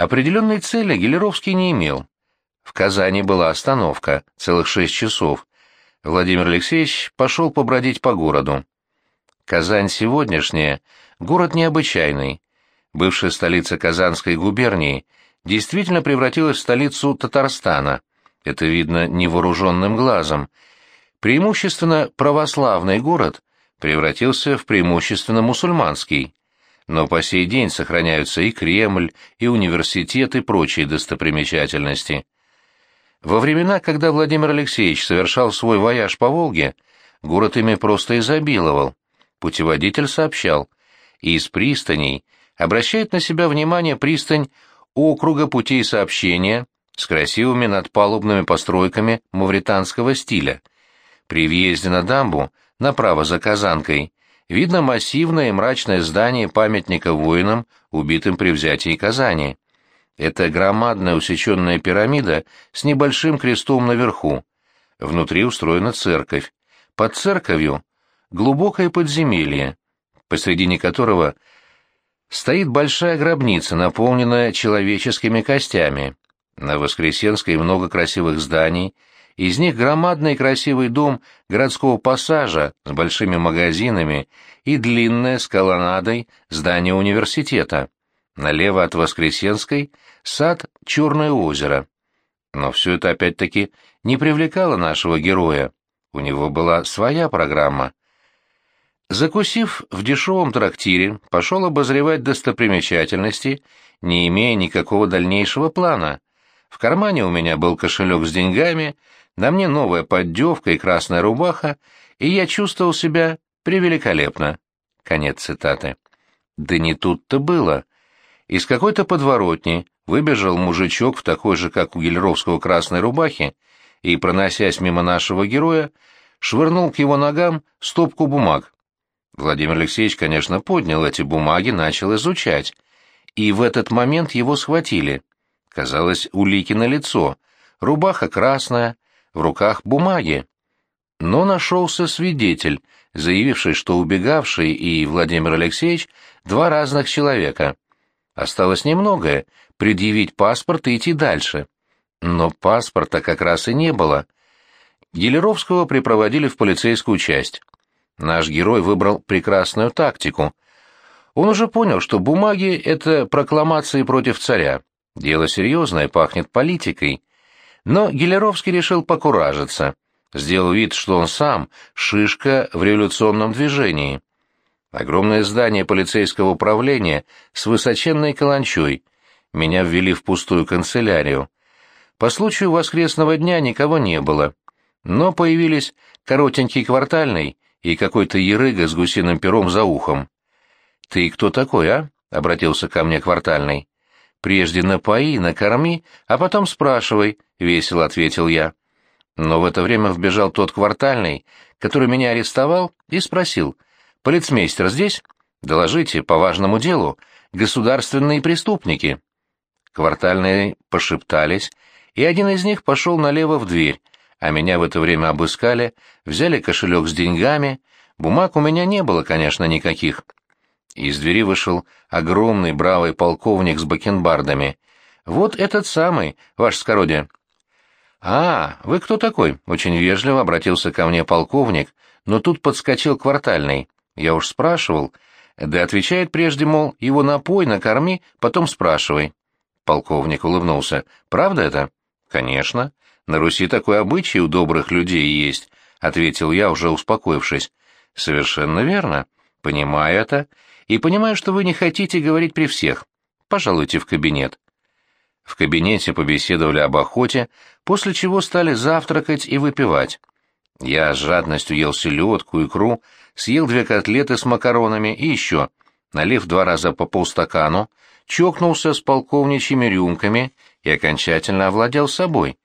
Определенной цели Гелеровский не имел. В Казани была остановка, целых шесть часов. Владимир Алексеевич пошел побродить по городу. Казань сегодняшняя — город необычайный. Бывшая столица Казанской губернии действительно превратилась в столицу Татарстана. Это видно невооруженным глазом. Преимущественно православный город превратился в преимущественно мусульманский. Но по сей день сохраняются и Кремль, и университет, и прочие достопримечательности. Во времена, когда Владимир Алексеевич совершал свой вояж по Волге, город ими просто изобиловал. Путеводитель сообщал, и из пристаней обращает на себя внимание пристань округа путей сообщения с красивыми надпалубными постройками мавританского стиля. При въезде на дамбу, направо за Казанкой, видно массивное и мрачное здание памятника воинам, убитым при взятии Казани. Это громадная усеченная пирамида с небольшим крестом наверху. Внутри устроена церковь. Под церковью глубокое подземелье, посредине которого стоит большая гробница, наполненная человеческими костями. На Воскресенской много красивых зданий, из них громадный красивый дом городского пассажа с большими магазинами и длинное с колоннадой здание университета. Налево от Воскресенской сад Черное озеро. Но все это опять-таки не привлекало нашего героя. У него была своя программа. Закусив в дешевом трактире, пошел обозревать достопримечательности, не имея никакого дальнейшего плана. В кармане у меня был кошелек с деньгами, на мне новая поддевка и красная рубаха, и я чувствовал себя превеликолепно. Конец цитаты. Да не тут-то было. Из какой-то подворотни выбежал мужичок в такой же, как у Гельровского, красной рубахе и, проносясь мимо нашего героя, швырнул к его ногам стопку бумаг. Владимир Алексеевич, конечно, поднял эти бумаги, начал изучать. И в этот момент его схватили. Казалось, улики на лицо. Рубаха красная, в руках бумаги. Но нашелся свидетель, заявивший, что убегавший и Владимир Алексеевич — два разных человека. Осталось немногое — предъявить паспорт и идти дальше. Но паспорта как раз и не было. Гелеровского припроводили в полицейскую часть. Наш герой выбрал прекрасную тактику. Он уже понял, что бумаги — это прокламации против царя. Дело серьезное, пахнет политикой. Но Гелеровский решил покуражиться. Сделал вид, что он сам — шишка в революционном движении. Огромное здание полицейского управления с высоченной каланчой. Меня ввели в пустую канцелярию. По случаю воскресного дня никого не было. Но появились коротенький квартальный и какой-то ерыга с гусиным пером за ухом. «Ты кто такой, а?» — обратился ко мне квартальный. «Прежде напои, накорми, а потом спрашивай», — весело ответил я. Но в это время вбежал тот квартальный, который меня арестовал, и спросил. «Полицмейстер здесь? Доложите, по важному делу. Государственные преступники». Квартальные пошептались, и один из них пошел налево в дверь, а меня в это время обыскали, взяли кошелек с деньгами, бумаг у меня не было, конечно, никаких. Из двери вышел огромный бравый полковник с бакенбардами. «Вот этот самый, ваше скородие». «А, вы кто такой?» — очень вежливо обратился ко мне полковник, но тут подскочил квартальный. Я уж спрашивал. Да отвечает прежде, мол, его напой, накорми, потом спрашивай. Полковник улыбнулся. «Правда это?» «Конечно. На Руси такой обычай у добрых людей есть», — ответил я, уже успокоившись. «Совершенно верно. Понимаю это. И понимаю, что вы не хотите говорить при всех. Пожалуйте в кабинет». В кабинете побеседовали об охоте, после чего стали завтракать и выпивать. Я с жадностью ел селедку, икру, съел две котлеты с макаронами и еще, налив два раза по полстакану, чокнулся с полковничьими рюмками и окончательно овладел собой.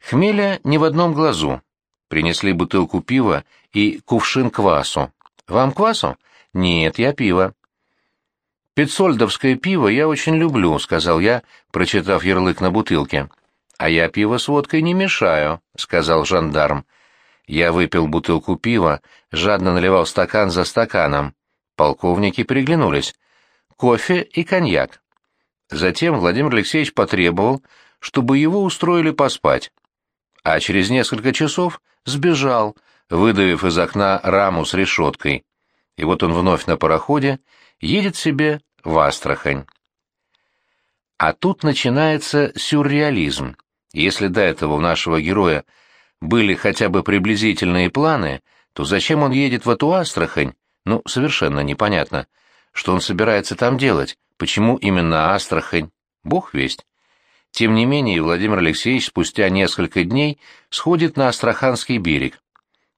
Хмеля ни в одном глазу. Принесли бутылку пива и кувшин квасу. «Вам квасу?» «Нет, я пиво». «Пятсольдовское пиво я очень люблю», — сказал я, прочитав ярлык на бутылке. «А я пиво с водкой не мешаю», — сказал жандарм. Я выпил бутылку пива, жадно наливал стакан за стаканом. Полковники приглянулись. «Кофе и коньяк». Затем Владимир Алексеевич потребовал, чтобы его устроили поспать. А через несколько часов сбежал, выдавив из окна раму с решеткой. И вот он вновь на пароходе едет себе в Астрахань. А тут начинается сюрреализм. Если до этого у нашего героя были хотя бы приблизительные планы, то зачем он едет в эту Астрахань, ну, совершенно непонятно. Что он собирается там делать? Почему именно Астрахань? Бог весть. Тем не менее, Владимир Алексеевич спустя несколько дней сходит на Астраханский берег.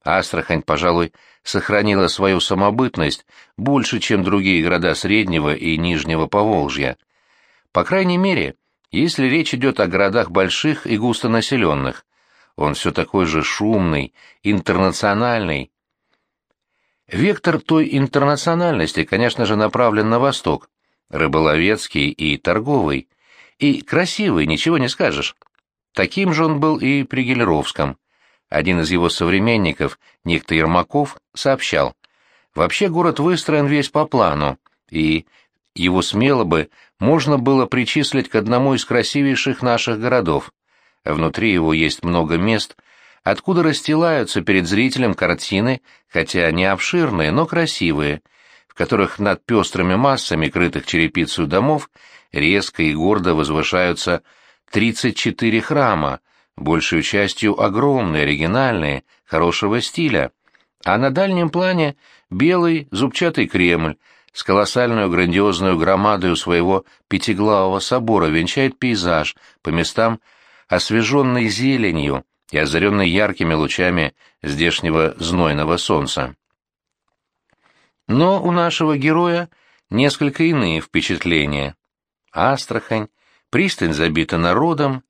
Астрахань, пожалуй, сохранила свою самобытность больше, чем другие города Среднего и Нижнего Поволжья. По крайней мере, если речь идет о городах больших и густонаселенных. Он все такой же шумный, интернациональный. Вектор той интернациональности, конечно же, направлен на восток, рыболовецкий и торговый. И красивый, ничего не скажешь. Таким же он был и при Гелеровском. Один из его современников, некто Ермаков, сообщал. Вообще город выстроен весь по плану, и его смело бы можно было причислить к одному из красивейших наших городов. Внутри его есть много мест, откуда расстилаются перед зрителем картины, хотя не обширные, но красивые, в которых над пестрыми массами, крытых черепицей домов, резко и гордо возвышаются 34 храма, большей частью огромные, оригинальные, хорошего стиля, а на дальнем плане белый зубчатый Кремль, с колоссальной грандиозной громадой своего пятиглавого собора венчает пейзаж, по местам освеженный зеленью и озаренный яркими лучами здешнего знойного солнца. Но у нашего героя несколько иные впечатления. Астрахань, пристань забита народом,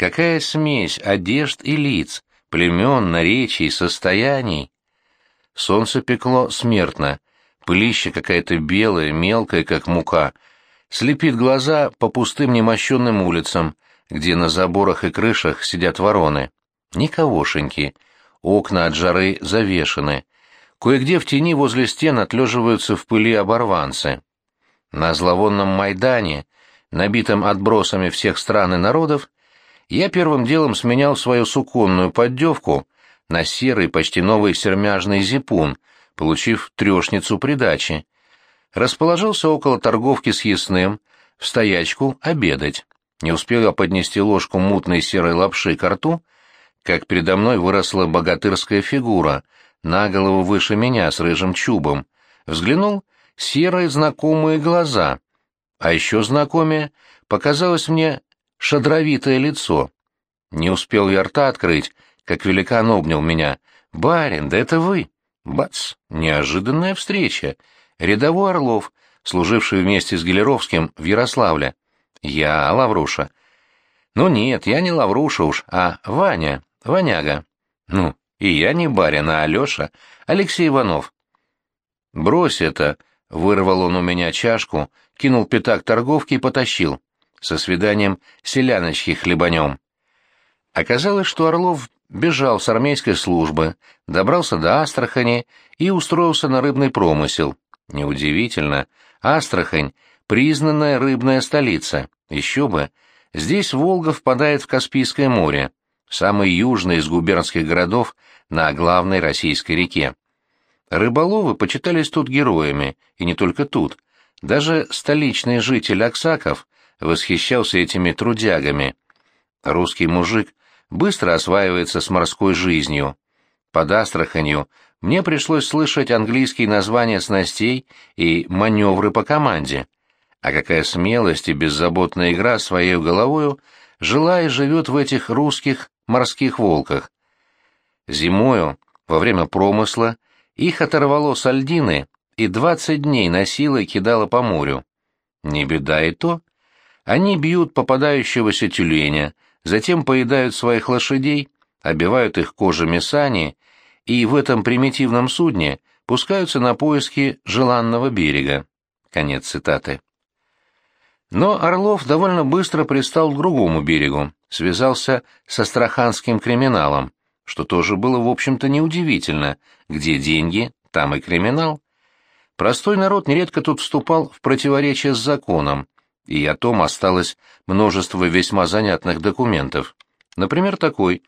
какая смесь одежд и лиц, племен, наречий, состояний. Солнце пекло смертно, пылища какая-то белая, мелкая, как мука, слепит глаза по пустым немощенным улицам, где на заборах и крышах сидят вороны. Никогошеньки, окна от жары завешены, кое-где в тени возле стен отлеживаются в пыли оборванцы. На зловонном Майдане, набитом отбросами всех стран и народов, я первым делом сменял свою суконную поддевку на серый, почти новый сермяжный зипун — получив трешницу придачи. Расположился около торговки с ясным, в стоячку обедать. Не успел я поднести ложку мутной серой лапши к рту, как передо мной выросла богатырская фигура, на голову выше меня с рыжим чубом. Взглянул — серые знакомые глаза, а еще знакомее показалось мне шадровитое лицо. Не успел я рта открыть, как великан обнял меня. «Барин, да это вы!» Бац! Неожиданная встреча. Рядовой Орлов, служивший вместе с Гелеровским в Ярославле. Я Лавруша. Ну нет, я не Лавруша уж, а Ваня, Ваняга. Ну, и я не барин, а Алеша, Алексей Иванов. Брось это, вырвал он у меня чашку, кинул пятак торговки и потащил. Со свиданием селяночки хлебанем. Оказалось, что Орлов бежал с армейской службы, добрался до Астрахани и устроился на рыбный промысел. Неудивительно, Астрахань — признанная рыбная столица. Еще бы, здесь Волга впадает в Каспийское море, самый южный из губернских городов на главной российской реке. Рыболовы почитались тут героями, и не только тут. Даже столичный житель Аксаков восхищался этими трудягами. Русский мужик быстро осваивается с морской жизнью. Под Астраханью мне пришлось слышать английские названия снастей и маневры по команде. А какая смелость и беззаботная игра своей головою жила и живет в этих русских морских волках. Зимою, во время промысла, их оторвало с Альдины и двадцать дней носило и кидало по морю. Не беда и то. Они бьют попадающегося тюленя, затем поедают своих лошадей, обивают их кожами сани и в этом примитивном судне пускаются на поиски желанного берега. Конец цитаты. Но Орлов довольно быстро пристал к другому берегу, связался с астраханским криминалом, что тоже было, в общем-то, неудивительно. Где деньги, там и криминал. Простой народ нередко тут вступал в противоречие с законом, и о том осталось множество весьма занятных документов. Например, такой.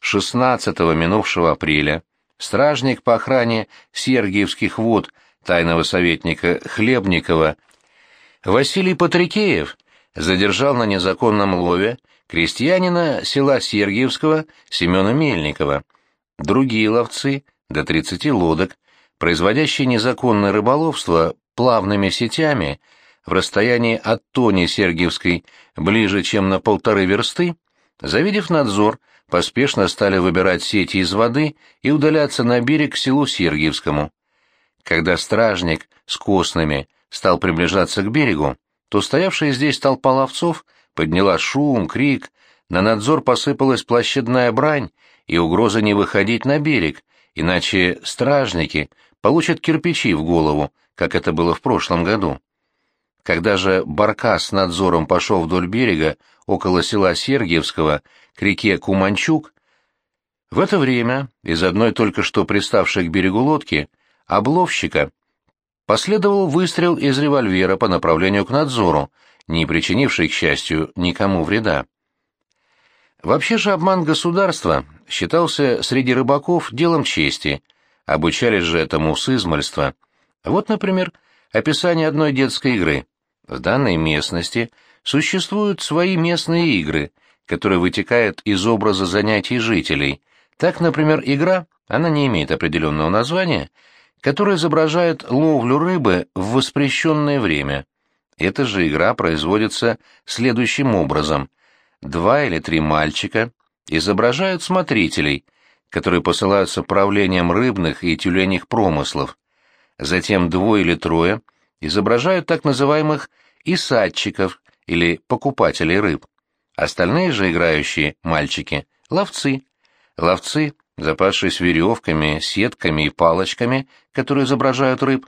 16 минувшего апреля стражник по охране Сергиевских вод тайного советника Хлебникова Василий Патрикеев задержал на незаконном лове крестьянина села Сергиевского Семена Мельникова. Другие ловцы, до 30 лодок, производящие незаконное рыболовство плавными сетями в расстоянии от Тони Сергиевской ближе, чем на полторы версты, завидев надзор, поспешно стали выбирать сети из воды и удаляться на берег к селу Сергиевскому. Когда стражник с костными стал приближаться к берегу, то стоявшая здесь толпа ловцов подняла шум, крик, на надзор посыпалась площадная брань и угроза не выходить на берег, иначе стражники получат кирпичи в голову, как это было в прошлом году. Когда же Баркас с надзором пошел вдоль берега, около села Сергиевского, к реке Куманчук, в это время из одной только что приставшей к берегу лодки обловщика последовал выстрел из револьвера по направлению к надзору, не причинивший, к счастью, никому вреда. Вообще же обман государства считался среди рыбаков делом чести, обучались же этому с измольства. Вот, например, описание одной детской игры. В данной местности существуют свои местные игры, которые вытекают из образа занятий жителей. Так, например, игра, она не имеет определенного названия, которая изображает ловлю рыбы в воспрещенное время. Эта же игра производится следующим образом. Два или три мальчика изображают смотрителей, которые посылаются правлением рыбных и тюленях промыслов. Затем двое или трое изображают так называемых исадчиков или покупателей рыб. Остальные же играющие мальчики — ловцы. Ловцы, запасшись веревками, сетками и палочками, которые изображают рыб,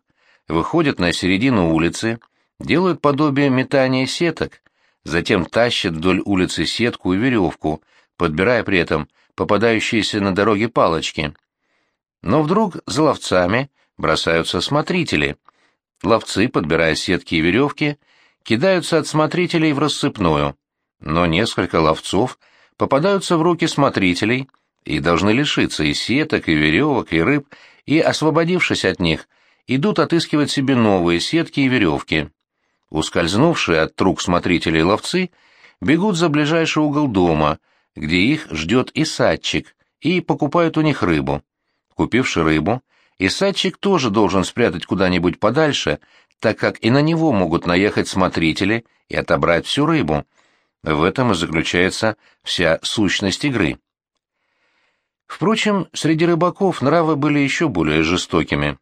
выходят на середину улицы, делают подобие метания сеток, затем тащат вдоль улицы сетку и веревку, подбирая при этом попадающиеся на дороге палочки. Но вдруг за ловцами бросаются смотрители. Ловцы, подбирая сетки и веревки, кидаются от смотрителей в рассыпную, но несколько ловцов попадаются в руки смотрителей и должны лишиться и сеток, и веревок, и рыб, и, освободившись от них, идут отыскивать себе новые сетки и веревки. Ускользнувшие от рук смотрителей ловцы бегут за ближайший угол дома, где их ждет исадчик, и покупают у них рыбу. Купивши рыбу, исадчик тоже должен спрятать куда-нибудь подальше, так как и на него могут наехать смотрители и отобрать всю рыбу. В этом и заключается вся сущность игры. Впрочем, среди рыбаков нравы были еще более жестокими.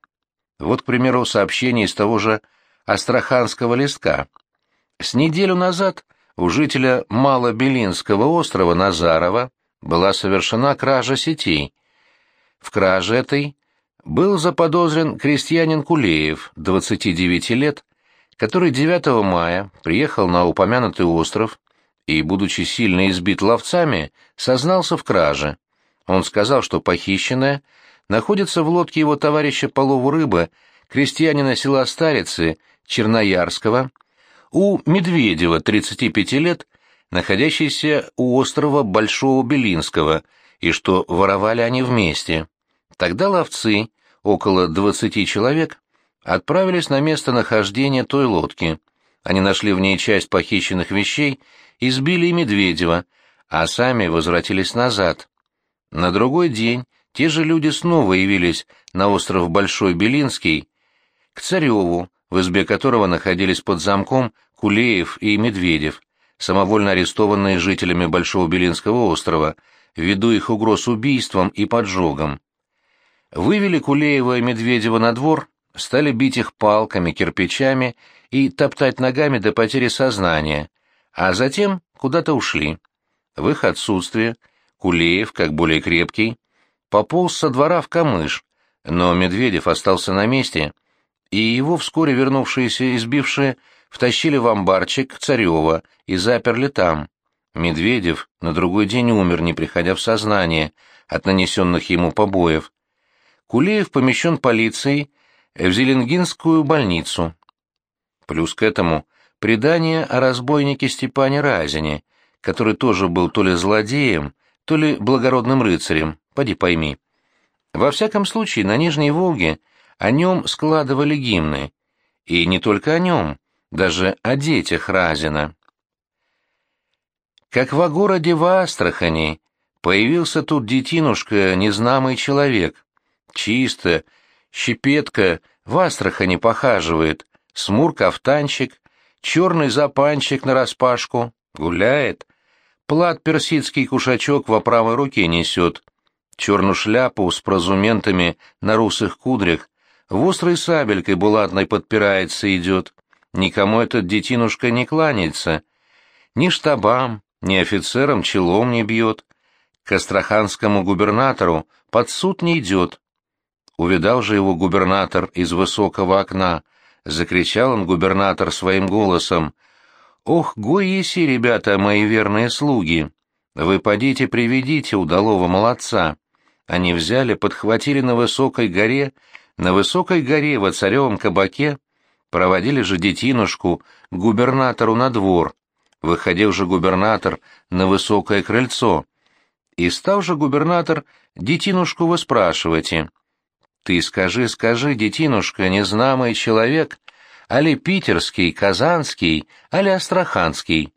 Вот, к примеру, сообщение из того же Астраханского листка. С неделю назад у жителя Малобелинского острова Назарова была совершена кража сетей. В краже этой был заподозрен крестьянин Кулеев, 29 лет, который 9 мая приехал на упомянутый остров и, будучи сильно избит ловцами, сознался в краже. Он сказал, что похищенное находится в лодке его товарища по лову рыбы, крестьянина села Старицы, Черноярского, у Медведева, 35 лет, находящийся у острова Большого Белинского, и что воровали они вместе. Тогда ловцы, около двадцати человек, отправились на место нахождения той лодки. Они нашли в ней часть похищенных вещей, избили Медведева, а сами возвратились назад. На другой день те же люди снова явились на остров Большой Белинский, к Цареву, в избе которого находились под замком Кулеев и Медведев, самовольно арестованные жителями Большого Белинского острова, ввиду их угроз убийством и поджогом. Вывели Кулеева и Медведева на двор, стали бить их палками, кирпичами и топтать ногами до потери сознания, а затем куда-то ушли. В их отсутствие Кулеев, как более крепкий, пополз со двора в камыш, но Медведев остался на месте, и его вскоре вернувшиеся избившие втащили в амбарчик Царева и заперли там. Медведев на другой день умер, не приходя в сознание от нанесенных ему побоев. Кулеев помещен полицией в Зеленгинскую больницу. Плюс к этому предание о разбойнике Степане Разине, который тоже был то ли злодеем, то ли благородным рыцарем, поди пойми. Во всяком случае, на Нижней Волге о нем складывали гимны. И не только о нем, даже о детях Разина. Как во городе в Астрахани появился тут детинушка, незнамый человек. Чисто, щепетка в Астрахани похаживает, смур-кафтанчик, черный запанчик нараспашку, гуляет, плат персидский кушачок во правой руке несет, черную шляпу с прозументами на русых кудрях, в острой сабелькой булатной подпирается идет. Никому этот детинушка не кланяется. Ни штабам, ни офицерам челом не бьет. К астраханскому губернатору под суд не идет. Увидал же его губернатор из высокого окна. Закричал он губернатор своим голосом. «Ох, гой еси, ребята, мои верные слуги! Вы подите приведите удалого молодца!» Они взяли, подхватили на высокой горе, на высокой горе во царевом кабаке, проводили же детинушку к губернатору на двор. Выходил же губернатор на высокое крыльцо. И стал же губернатор детинушку выспрашивать. «Ты скажи, скажи, детинушка, незнамый человек, али питерский, казанский, али астраханский?»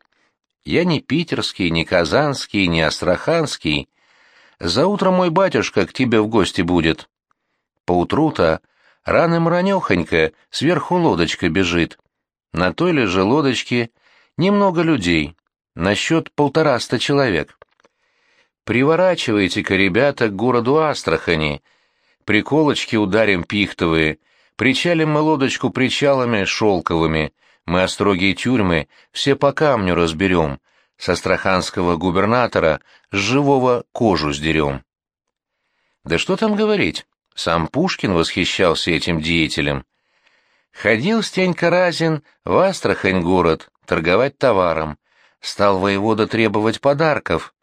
«Я не питерский, не казанский, не астраханский. За утро мой батюшка к тебе в гости будет». Поутру-то раным ранехонько сверху лодочка бежит. На той ли же лодочке немного людей, на счет полтораста человек. Приворачивайте-ка, ребята, к городу Астрахани. Приколочки ударим пихтовые, причалим мы лодочку причалами шелковыми, мы острогие тюрьмы все по камню разберем, с астраханского губернатора с живого кожу сдерем. Да что там говорить, сам Пушкин восхищался этим деятелем. Ходил Стенька Разин в Астрахань город торговать товаром. Стал воевода требовать подарков.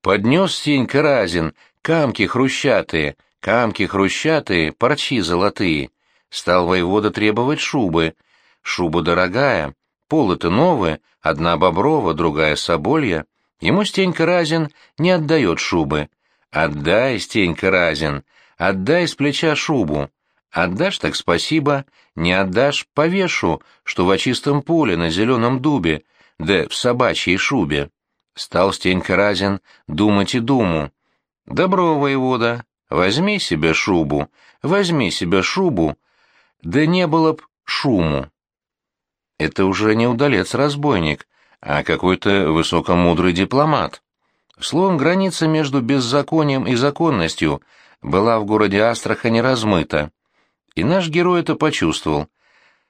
Поднес Стенька Разин камки хрущатые, камки хрущатые, парчи золотые. Стал воевода требовать шубы. Шуба дорогая, полы-то новые, одна боброва, другая соболья. Ему Стенька Разин не отдает шубы. «Отдай, Стенька Разин!» Отдай с плеча шубу. Отдашь так спасибо, не отдашь — повешу, что в чистом поле на зеленом дубе, да в собачьей шубе. Стал Стенька Разин думать и думу. Добро, воевода, возьми себе шубу, возьми себе шубу, да не было б шуму. Это уже не удалец-разбойник, а какой-то высокомудрый дипломат. Словом, граница между беззаконием и законностью — была в городе Астрахани размыта, и наш герой это почувствовал.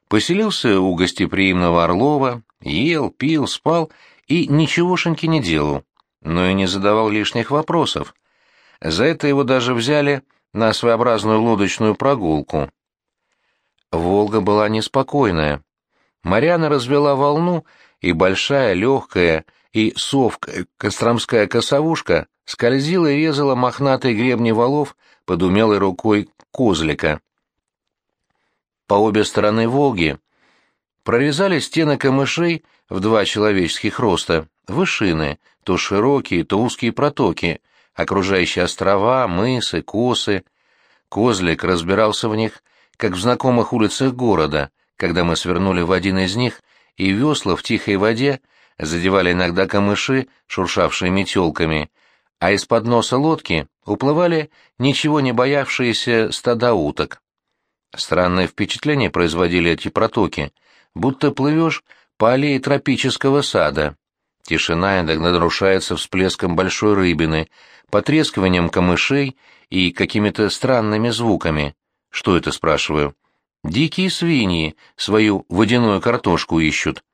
Поселился у гостеприимного Орлова, ел, пил, спал и ничегошеньки не делал, но и не задавал лишних вопросов. За это его даже взяли на своеобразную лодочную прогулку. Волга была неспокойная. Марьяна развела волну, и большая, легкая и совка костромская косовушка скользила и резала мохнатые гребни валов под умелой рукой козлика. По обе стороны Волги прорезали стены камышей в два человеческих роста, вышины, то широкие, то узкие протоки, окружающие острова, мысы, косы. Козлик разбирался в них, как в знакомых улицах города, когда мы свернули в один из них, и весла в тихой воде задевали иногда камыши, шуршавшие метелками, а из-под носа лодки уплывали ничего не боявшиеся стада уток. Странное впечатление производили эти протоки, будто плывешь по аллее тропического сада. Тишина иногда нарушается всплеском большой рыбины, потрескиванием камышей и какими-то странными звуками. Что это, спрашиваю? Дикие свиньи свою водяную картошку икают.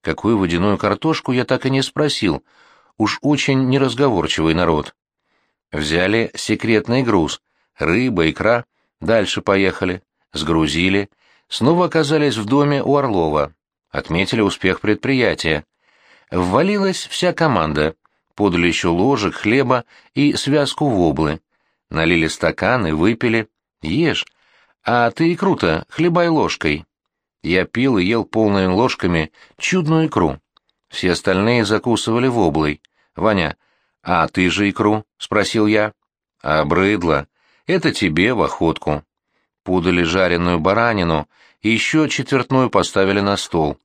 Какую водяную картошку, я так и не спросил — Уж очень неразговорчивый народ. Взяли секретный груз. Рыба, икра. Дальше поехали. Сгрузили. Снова оказались в доме у Орлова. Отметили успех предприятия. Ввалилась вся команда. Подали еще ложек, хлеба и связку воблы. Налили стаканы, выпили. Ешь. А ты икру-то хлебай ложкой. я пил и ел полными ложками чудную икру. Все остальные закусывали воблой. «Ваня, а ты же икру?» — спросил я. «А брыдло. Это тебе в охотку». Пудали жареную баранину и еще четвертную поставили на стол.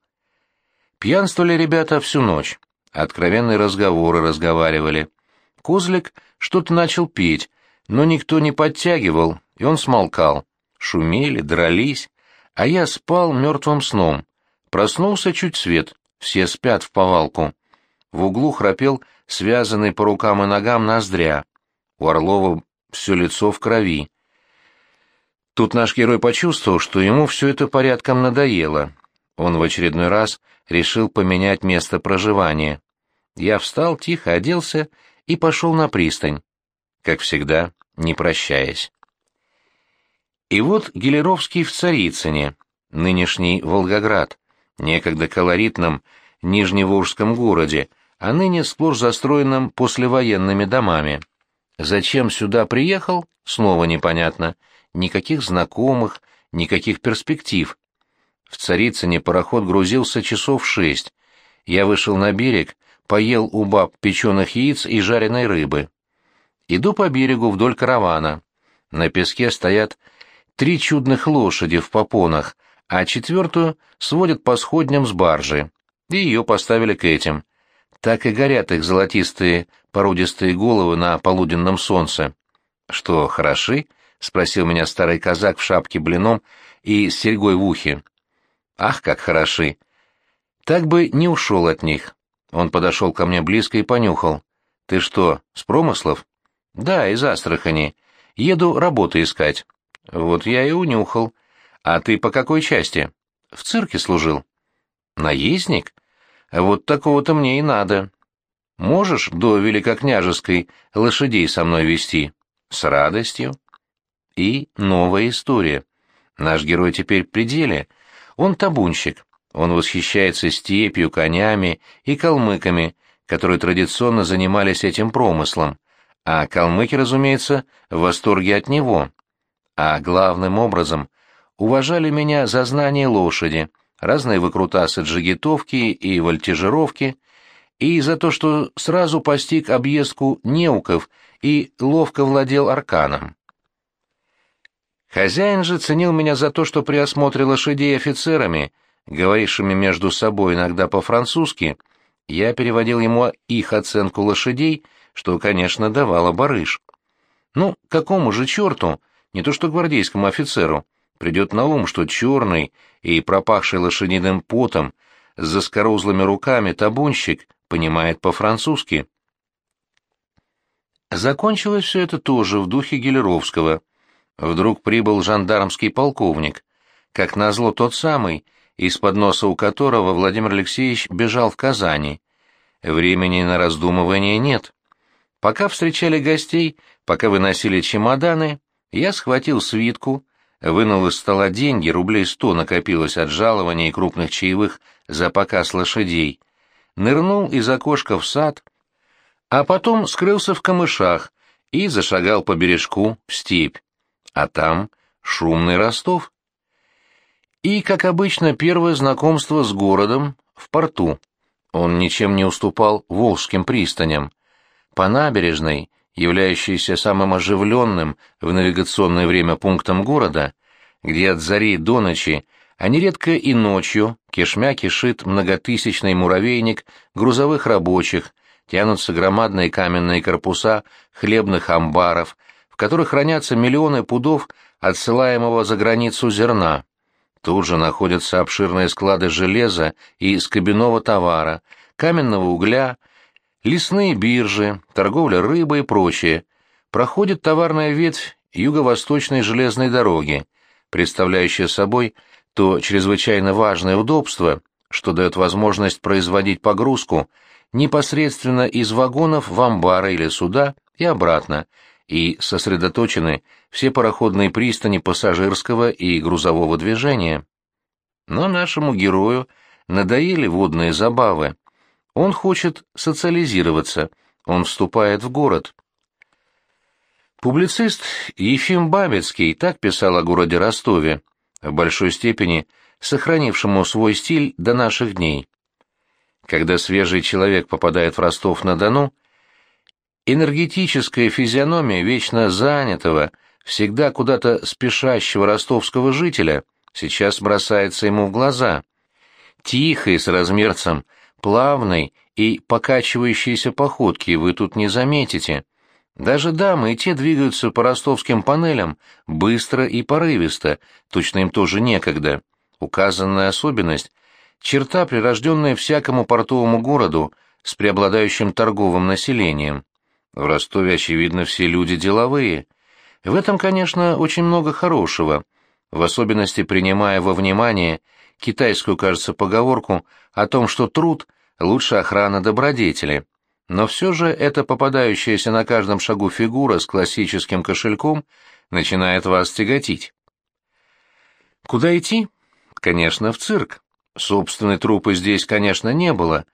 Пьянствовали ребята всю ночь. Откровенные разговоры разговаривали. Козлик что-то начал петь, но никто не подтягивал, и он смолкал. Шумели, дрались, а я спал мертвым сном. Проснулся чуть свет, все спят в повалку. В углу храпел связанный по рукам и ногам ноздря. У Орлова все лицо в крови. Тут наш герой почувствовал, что ему все это порядком надоело. Он в очередной раз решил поменять место проживания. Я встал, тихо оделся и пошел на пристань. Как всегда, не прощаясь. И вот Гелеровский в Царицыне, нынешний Волгоград, некогда колоритном Нижневолжском городе, а ныне сплошь застроенном послевоенными домами. Зачем сюда приехал, снова непонятно. Никаких знакомых, никаких перспектив. В Царицыне пароход грузился часов шесть. Я вышел на берег, поел у баб печеных яиц и жареной рыбы. Иду по берегу вдоль каравана. На песке стоят три чудных лошади в попонах, а четвертую сводят по сходням с баржи. И ее поставили к этим. Так и горят их золотистые породистые головы на полуденном солнце. «Что, хороши?» — спросил меня старый казак в шапке блином и с серьгой в ухе. «Ах, как хороши!» Так бы не ушел от них. Он подошел ко мне близко и понюхал. «Ты что, с промыслов?» «Да, из Астрахани. Еду работу искать». «Вот я и унюхал. А ты по какой части?» «В цирке служил». «Наездник? Вот такого-то мне и надо. Можешь до Великокняжеской лошадей со мной вести?» «С радостью». И новая история. Наш герой теперь в пределе. Он табунщик. Он восхищается степью, конями и калмыками, которые традиционно занимались этим промыслом. А калмыки, разумеется, в восторге от него. А главным образом уважали меня за знание лошади, разные выкрутасы джигитовки и вольтежировки, и за то, что сразу постиг объездку неуков и ловко владел арканом. Хозяин же ценил меня за то, что при осмотре лошадей офицерами, говорившими между собой иногда по-французски, я переводил ему их оценку лошадей, что, конечно, давало барыш. Ну, какому же черту, не то что гвардейскому офицеру, придет на ум, что черный и пропахший лошадиным потом с заскорузлыми руками табунщик понимает по-французски. Закончилось все это тоже в духе Гелеровского. Вдруг прибыл жандармский полковник, как назло тот самый, из-под носа у которого Владимир Алексеевич бежал в Казани. Времени на раздумывание нет. Пока встречали гостей, пока выносили чемоданы, я схватил свитку, вынул из стола деньги, рублей сто накопилось от жалования и крупных чаевых за показ лошадей, нырнул из окошка в сад, а потом скрылся в камышах и зашагал по бережку в степь. А там шумный Ростов. И, как обычно, первое знакомство с городом в порту. Он ничем не уступал волжским пристаням. По набережной, являющейся самым оживленным в навигационное время пунктом города, где от зари до ночи, а нередко и ночью, кишмя кишит многотысячный муравейник грузовых рабочих, тянутся громадные каменные корпуса хлебных амбаров, в которых хранятся миллионы пудов отсылаемого за границу зерна. Тут же находятся обширные склады железа и скобяного товара, каменного угля, лесные биржи, торговля рыбой и прочее. Проходит товарная ветвь юго-восточной железной дороги, представляющая собой то чрезвычайно важное удобство, что дает возможность производить погрузку непосредственно из вагонов в амбары или суда и обратно, и сосредоточены все пароходные пристани пассажирского и грузового движения. Но нашему герою надоели водные забавы. Он хочет социализироваться, он вступает в город. Публицист Ефим Бабицкий так писал о городе Ростове, в большой степени сохранившему свой стиль до наших дней. Когда свежий человек попадает в Ростов-на-Дону, энергетическая физиономия вечно занятого, всегда куда-то спешащего ростовского жителя сейчас бросается ему в глаза. Тихой, с размерцем, плавной и покачивающейся походки вы тут не заметите. Даже дамы и те двигаются по ростовским панелям быстро и порывисто, точно им тоже некогда. Указанная особенность — черта, прирожденная всякому портовому городу с преобладающим торговым населением. В Ростове, очевидно, все люди деловые. В этом, конечно, очень много хорошего, в особенности принимая во внимание китайскую, кажется, поговорку о том, что труд — лучше охрана добродетели. Но все же эта попадающаяся на каждом шагу фигура с классическим кошельком начинает вас тяготить. Куда идти? Конечно, в цирк. Собственной труппы здесь, конечно, не было.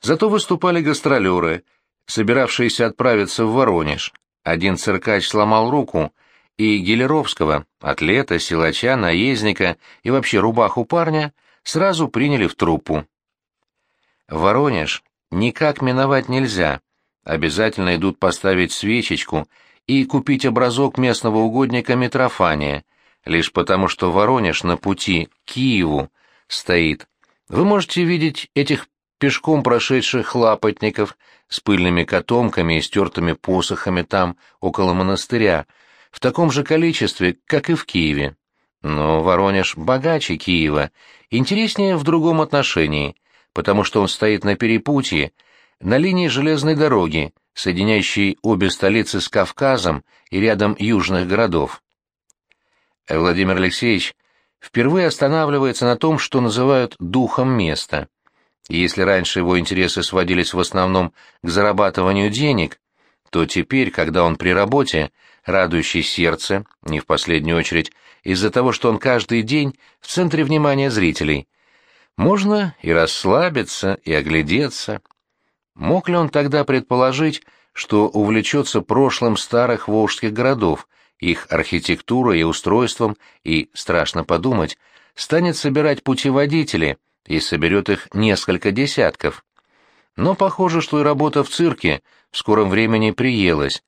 Зато выступали гастролеры, собиравшиеся отправиться в Воронеж. Один циркач сломал руку, и Гелеровского, атлета, силача, наездника и вообще рубаху парня, сразу приняли в труппу. Воронеж никак миновать нельзя. Обязательно идут поставить свечечку и купить образок местного угодника Митрофания, лишь потому что Воронеж на пути к Киеву стоит. Вы можете видеть этих пешком прошедших лапотников с пыльными котомками и стертыми посохами там, около монастыря, в таком же количестве, как и в Киеве. Но Воронеж богаче Киева, интереснее в другом отношении – потому что он стоит на перепутье, на линии железной дороги, соединяющей обе столицы с Кавказом и рядом южных городов. Владимир Алексеевич впервые останавливается на том, что называют «духом места». Если раньше его интересы сводились в основном к зарабатыванию денег, то теперь, когда он при работе, радующий сердце, не в последнюю очередь, из-за того, что он каждый день в центре внимания зрителей, можно и расслабиться, и оглядеться. Мог ли он тогда предположить, что увлечется прошлым старых волжских городов, их архитектурой и устройством, и, страшно подумать, станет собирать путеводители и соберет их несколько десятков. Но похоже, что и работа в цирке в скором времени приелась.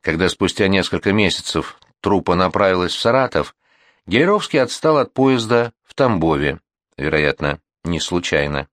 Когда спустя несколько месяцев труппа направилась в Саратов, Гелеровский отстал от поезда в Тамбове. Вероятно, не случайно.